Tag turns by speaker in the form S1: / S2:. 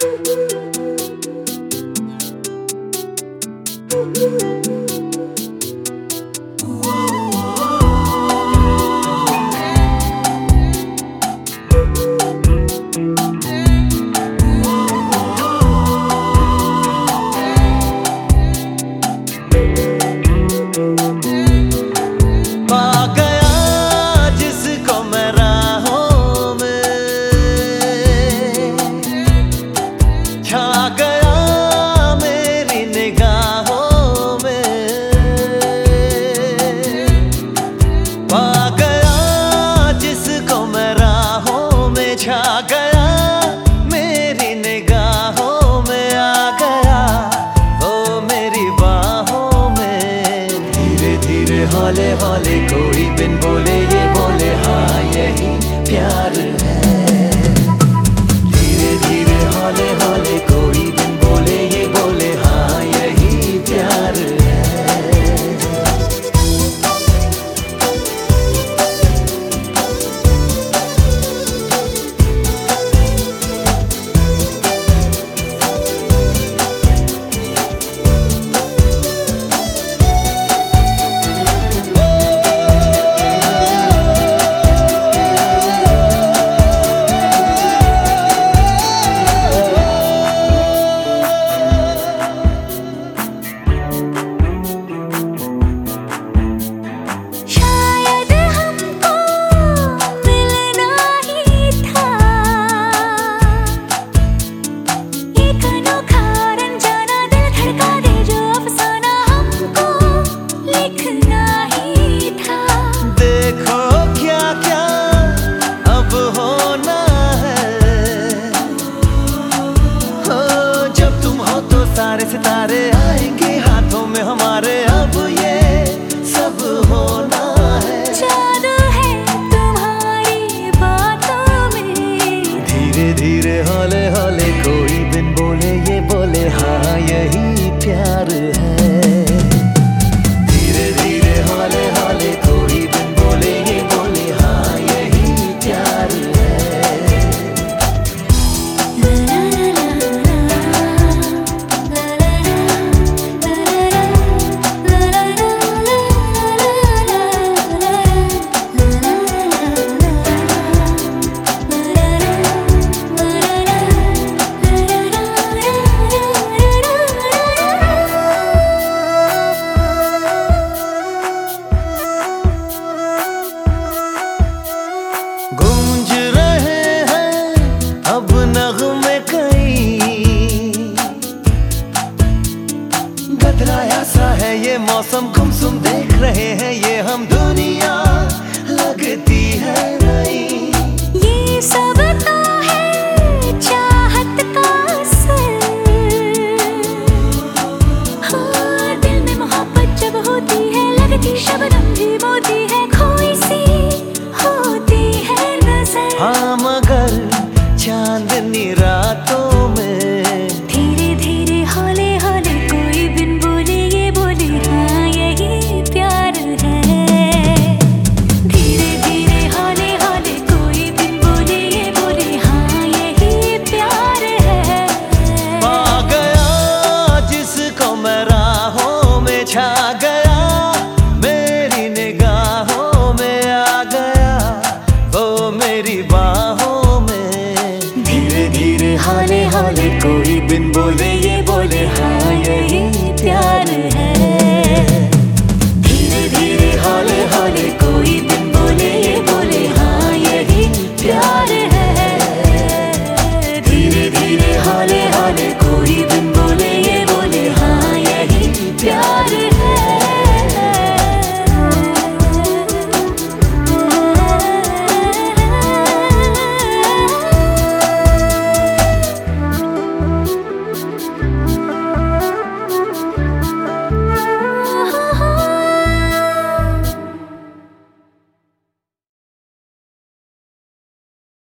S1: Thank you. कोई बिन बोले ये बोले हाँ यही प्यार धीरे हौले हौले कोई बिन बोले ये बोले हाँ यही प्यार। मौसम गुमसुम देख रहे हैं ये हम दुनिया लगती है नई। छा गया, मेरी निगाहों में आ गया वो मेरी बाहों में। धीरे धीरे हाले हाले कोई बिन बोले, ये बोले हाँ यही
S2: प्यार है।